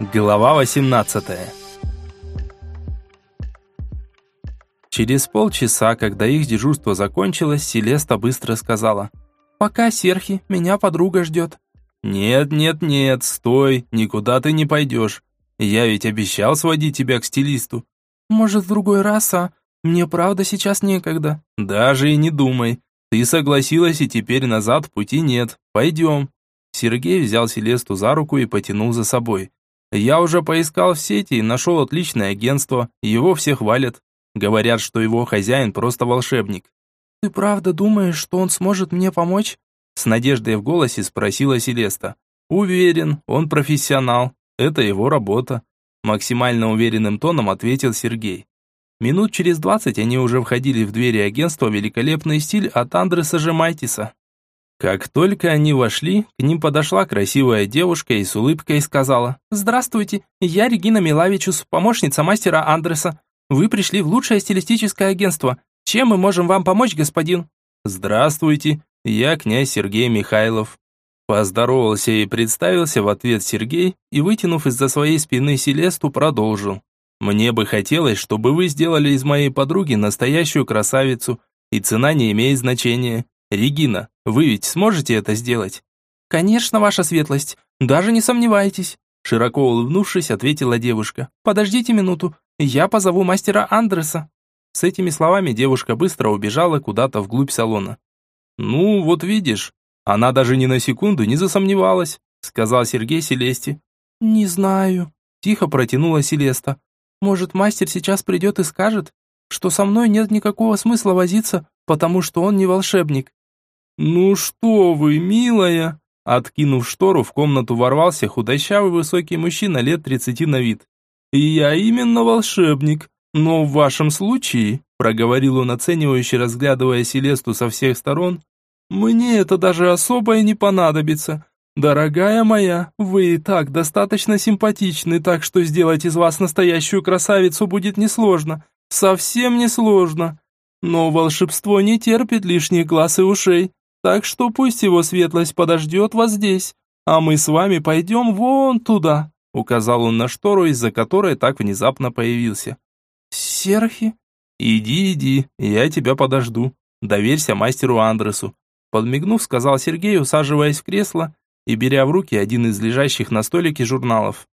Глава 18 Через полчаса, когда их дежурство закончилось, Селеста быстро сказала. «Пока, Серхи, меня подруга ждет». «Нет, нет, нет, стой, никуда ты не пойдешь. Я ведь обещал сводить тебя к стилисту». «Может, в другой раз, а? Мне правда сейчас некогда». «Даже и не думай. Ты согласилась, и теперь назад пути нет. Пойдем». Сергей взял Селесту за руку и потянул за собой. Я уже поискал в сети и нашел отличное агентство, его все хвалят. Говорят, что его хозяин просто волшебник. «Ты правда думаешь, что он сможет мне помочь?» С надеждой в голосе спросила Селеста. «Уверен, он профессионал. Это его работа», максимально уверенным тоном ответил Сергей. Минут через двадцать они уже входили в двери агентства «Великолепный стиль» от Андреса Жемайтиса. Как только они вошли, к ним подошла красивая девушка и с улыбкой сказала «Здравствуйте, я Регина Милавичус, помощница мастера Андреса. Вы пришли в лучшее стилистическое агентство. Чем мы можем вам помочь, господин?» «Здравствуйте, я князь Сергей Михайлов». Поздоровался и представился в ответ Сергей и, вытянув из-за своей спины Селесту, продолжил. «Мне бы хотелось, чтобы вы сделали из моей подруги настоящую красавицу, и цена не имеет значения. Регина, вы ведь сможете это сделать? Конечно, ваша светлость, даже не сомневайтесь. Широко улыбнувшись, ответила девушка. Подождите минуту, я позову мастера Андреса. С этими словами девушка быстро убежала куда-то вглубь салона. Ну, вот видишь, она даже ни на секунду не засомневалась, сказал Сергей Селесте. Не знаю, тихо протянула Селеста. Может, мастер сейчас придет и скажет, что со мной нет никакого смысла возиться, потому что он не волшебник. «Ну что вы, милая!» Откинув штору, в комнату ворвался худощавый высокий мужчина лет тридцати на вид. «Я именно волшебник, но в вашем случае», проговорил он оценивающе, разглядывая Селесту со всех сторон, «мне это даже особо и не понадобится. Дорогая моя, вы и так достаточно симпатичны, так что сделать из вас настоящую красавицу будет несложно, совсем несложно. Но волшебство не терпит лишних глаз и ушей, так что пусть его светлость подождет вас здесь, а мы с вами пойдем вон туда», указал он на штору, из-за которой так внезапно появился. «Серхи?» «Иди, иди, я тебя подожду. Доверься мастеру Андресу», подмигнув, сказал Сергей, усаживаясь в кресло и беря в руки один из лежащих на столике журналов.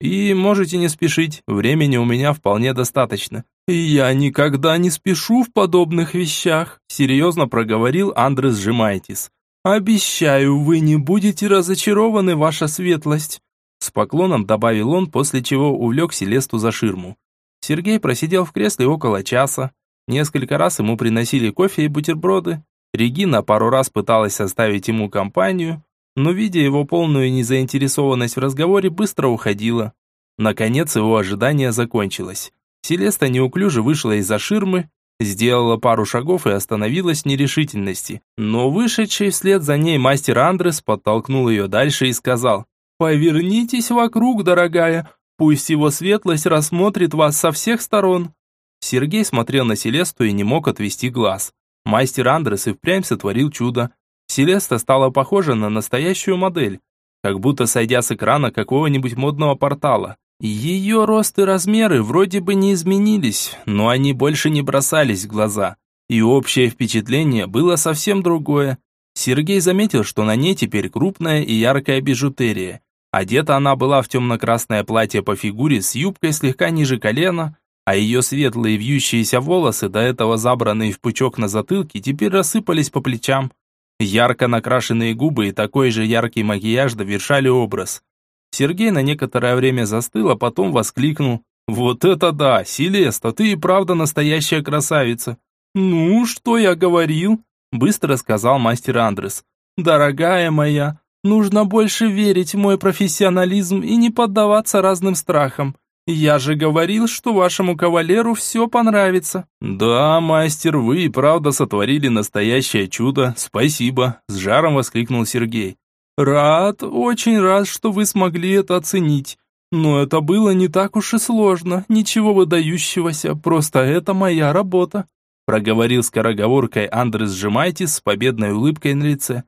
«И можете не спешить, времени у меня вполне достаточно. «Я никогда не спешу в подобных вещах», – серьезно проговорил Андрес Жемайтис. «Обещаю, вы не будете разочарованы, ваша светлость», – с поклоном добавил он, после чего увлек Селесту за ширму. Сергей просидел в кресле около часа. Несколько раз ему приносили кофе и бутерброды. Регина пару раз пыталась составить ему компанию, но, видя его полную незаинтересованность в разговоре, быстро уходила. Наконец его ожидание закончилось. Селеста неуклюже вышла из-за ширмы, сделала пару шагов и остановилась в нерешительности. Но вышедший вслед за ней мастер Андрес подтолкнул ее дальше и сказал, «Повернитесь вокруг, дорогая, пусть его светлость рассмотрит вас со всех сторон». Сергей смотрел на Селесту и не мог отвести глаз. Мастер Андрес и впрямь сотворил чудо. Селеста стала похожа на настоящую модель, как будто сойдя с экрана какого-нибудь модного портала. Ее рост и размеры вроде бы не изменились, но они больше не бросались в глаза. И общее впечатление было совсем другое. Сергей заметил, что на ней теперь крупная и яркая бижутерия. Одета она была в темно-красное платье по фигуре с юбкой слегка ниже колена, а ее светлые вьющиеся волосы, до этого забранные в пучок на затылке, теперь рассыпались по плечам. Ярко накрашенные губы и такой же яркий макияж довершали образ. Сергей на некоторое время застыл, а потом воскликнул. «Вот это да! Селеста, ты и правда настоящая красавица!» «Ну, что я говорил?» Быстро сказал мастер Андрес. «Дорогая моя, нужно больше верить в мой профессионализм и не поддаваться разным страхам. Я же говорил, что вашему кавалеру все понравится». «Да, мастер, вы и правда сотворили настоящее чудо. Спасибо!» С жаром воскликнул Сергей. Рад, очень рад, что вы смогли это оценить. Но это было не так уж и сложно, ничего выдающегося, просто это моя работа», проговорил скороговоркой Андрес Сжимайтис с победной улыбкой на лице.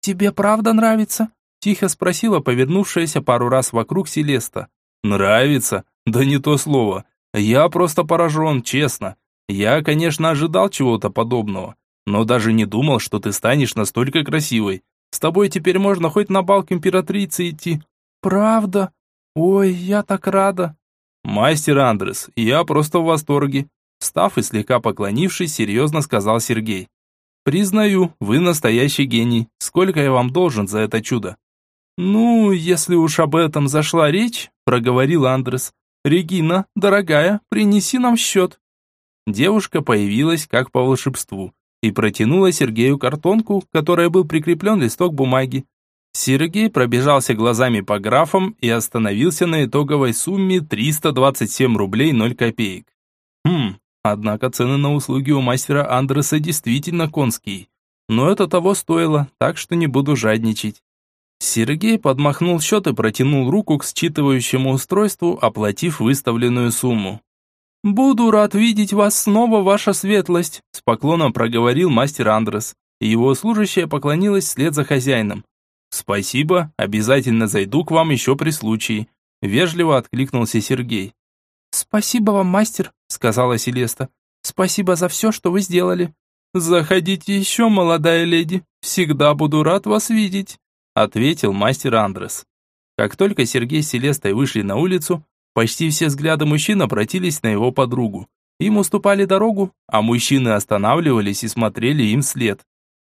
«Тебе правда нравится?» тихо спросила повернувшаяся пару раз вокруг Селеста. Нравится? Да не то слово. Я просто поражен, честно. Я, конечно, ожидал чего-то подобного, но даже не думал, что ты станешь настолько красивой. С тобой теперь можно хоть на бал к императрице идти. Правда? Ой, я так рада. Мастер Андрес, я просто в восторге. Став и слегка поклонившись, серьезно сказал Сергей. Признаю, вы настоящий гений. Сколько я вам должен за это чудо? Ну, если уж об этом зашла речь, проговорил Андрес. Регина, дорогая, принеси нам счет. Девушка появилась как по волшебству и протянула Сергею картонку, к которой был прикреплен листок бумаги. Сергей пробежался глазами по графам и остановился на итоговой сумме 327 рублей 0 копеек. Хм, однако цены на услуги у мастера Андреса действительно конские. Но это того стоило, так что не буду жадничать. Сергей подмахнул счет и протянул руку к считывающему устройству, оплатив выставленную сумму. «Буду рад видеть вас снова, ваша светлость», с поклоном проговорил мастер Андрес. Его служащая поклонилась вслед за хозяином. «Спасибо, обязательно зайду к вам еще при случае», вежливо откликнулся Сергей. «Спасибо вам, мастер», сказала Селеста. «Спасибо за все, что вы сделали». «Заходите еще, молодая леди, всегда буду рад вас видеть», ответил мастер Андрес. Как только Сергей с Селестой вышли на улицу, Почти все взгляды мужчин обратились на его подругу. Им уступали дорогу, а мужчины останавливались и смотрели им вслед.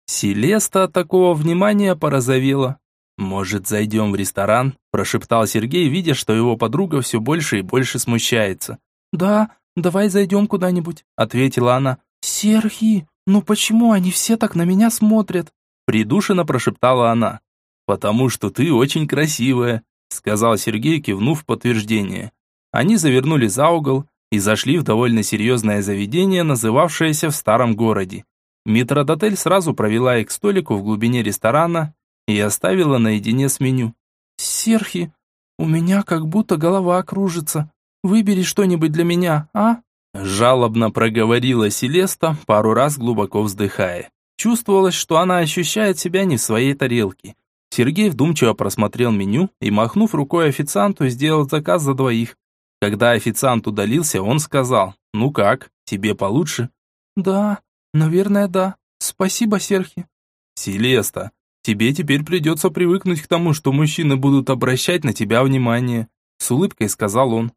Селеста от такого внимания порозовела. «Может, зайдем в ресторан?» – прошептал Сергей, видя, что его подруга все больше и больше смущается. «Да, давай зайдем куда-нибудь», – ответила она. «Серхи, ну почему они все так на меня смотрят?» Придушенно прошептала она. «Потому что ты очень красивая», сказал Сергей, кивнув в подтверждение. Они завернули за угол и зашли в довольно серьезное заведение, называвшееся в старом городе. Метродотель сразу провела их к столику в глубине ресторана и оставила наедине с меню. «Серхи, у меня как будто голова кружится. Выбери что-нибудь для меня, а?» Жалобно проговорила Селеста, пару раз глубоко вздыхая. Чувствовалось, что она ощущает себя не в своей тарелке. Сергей вдумчиво просмотрел меню и, махнув рукой официанту, сделал заказ за двоих. Когда официант удалился, он сказал, «Ну как, тебе получше?» «Да, наверное, да. Спасибо, Серхи». «Селеста, тебе теперь придется привыкнуть к тому, что мужчины будут обращать на тебя внимание», с улыбкой сказал он.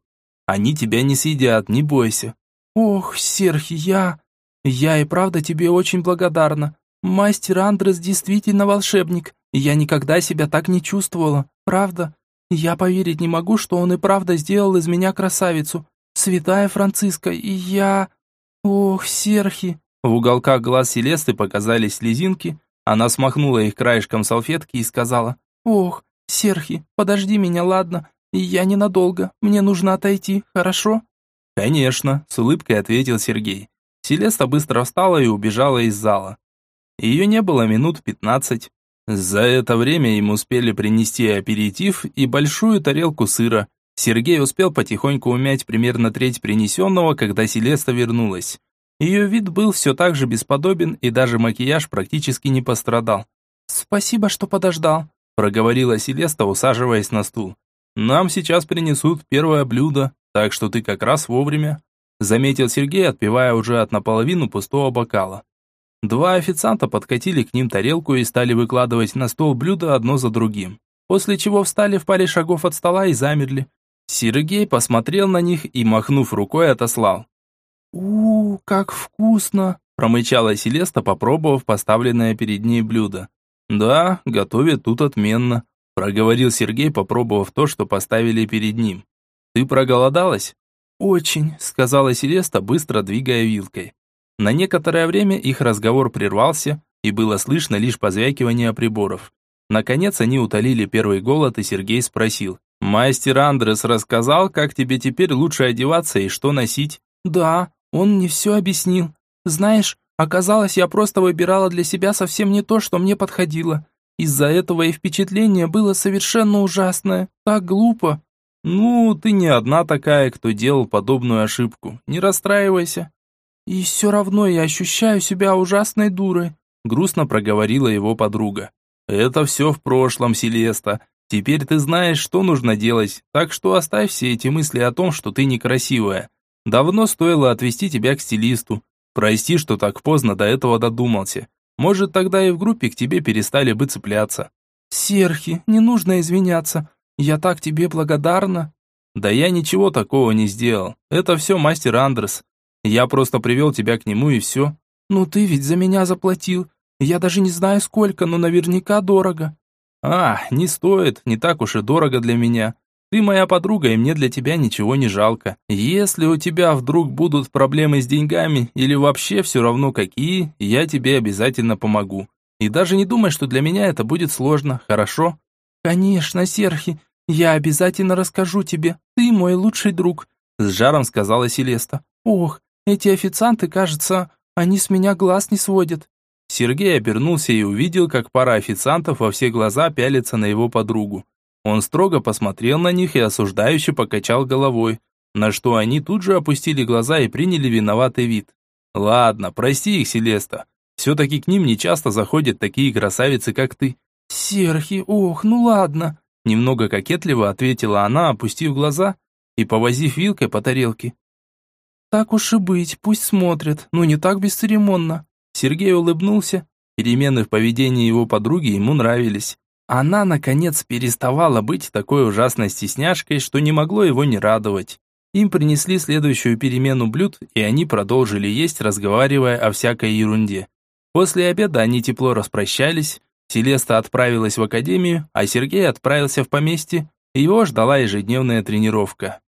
«Они тебя не съедят, не бойся». «Ох, Серхи, я... Я и правда тебе очень благодарна. Мастер Андрес действительно волшебник. Я никогда себя так не чувствовала, правда. Я поверить не могу, что он и правда сделал из меня красавицу. Святая Франциска, и я... Ох, Серхи!» В уголках глаз Селесты показались слезинки. Она смахнула их краешком салфетки и сказала, «Ох, Серхи, подожди меня, ладно? Я ненадолго, мне нужно отойти, хорошо?» «Конечно», — с улыбкой ответил Сергей. Селеста быстро встала и убежала из зала. Ее не было минут пятнадцать. За это время им успели принести аперитив и большую тарелку сыра. Сергей успел потихоньку умять примерно треть принесенного, когда Селеста вернулась. Ее вид был все так же бесподобен, и даже макияж практически не пострадал. «Спасибо, что подождал», – проговорила Селеста, усаживаясь на стул. «Нам сейчас принесут первое блюдо, так что ты как раз вовремя», – заметил Сергей, отпивая уже от наполовину пустого бокала. Два официанта подкатили к ним тарелку и стали выкладывать на стол блюда одно за другим, после чего встали в паре шагов от стола и замерли. Сергей посмотрел на них и, махнув рукой, отослал. у, -у как вкусно!» промычала Селеста, попробовав поставленное перед ней блюдо. «Да, готовят тут отменно», проговорил Сергей, попробовав то, что поставили перед ним. «Ты проголодалась?» «Очень», сказала Селеста, быстро двигая вилкой. На некоторое время их разговор прервался, и было слышно лишь позвякивание приборов. Наконец они утолили первый голод, и Сергей спросил. «Мастер Андрес рассказал, как тебе теперь лучше одеваться и что носить?» «Да, он мне все объяснил. Знаешь, оказалось, я просто выбирала для себя совсем не то, что мне подходило. Из-за этого и впечатление было совершенно ужасное. Так глупо». «Ну, ты не одна такая, кто делал подобную ошибку. Не расстраивайся. «И все равно я ощущаю себя ужасной дурой», грустно проговорила его подруга. «Это все в прошлом, Селеста. Теперь ты знаешь, что нужно делать, так что оставь все эти мысли о том, что ты некрасивая. Давно стоило отвезти тебя к стилисту. Прости, что так поздно до этого додумался. Может, тогда и в группе к тебе перестали бы цепляться. Серхи, не нужно извиняться. Я так тебе благодарна. Да я ничего такого не сделал. Это все мастер Андрес. Я просто привел тебя к нему и все. Ну ты ведь за меня заплатил. Я даже не знаю сколько, но наверняка дорого. А, не стоит, не так уж и дорого для меня. Ты моя подруга, и мне для тебя ничего не жалко. Если у тебя вдруг будут проблемы с деньгами или вообще все равно какие, я тебе обязательно помогу. И даже не думай, что для меня это будет сложно, хорошо? Конечно, Серхи, я обязательно расскажу тебе. Ты мой лучший друг, с жаром сказала Селеста. Ох, эти официанты, кажется, они с меня глаз не сводят. Сергей обернулся и увидел, как пара официантов во все глаза пялится на его подругу. Он строго посмотрел на них и осуждающе покачал головой, на что они тут же опустили глаза и приняли виноватый вид. «Ладно, прости их, Селеста. Все-таки к ним не часто заходят такие красавицы, как ты». «Серхи, ох, ну ладно», немного кокетливо ответила она, опустив глаза и повозив вилкой по тарелке. «Так уж и быть, пусть смотрят, но не так бесцеремонно». Сергей улыбнулся. Перемены в поведении его подруги ему нравились. Она, наконец, переставала быть такой ужасной стесняшкой, что не могло его не радовать. Им принесли следующую перемену блюд, и они продолжили есть, разговаривая о всякой ерунде. После обеда они тепло распрощались, Селеста отправилась в академию, а Сергей отправился в поместье, его ждала ежедневная тренировка.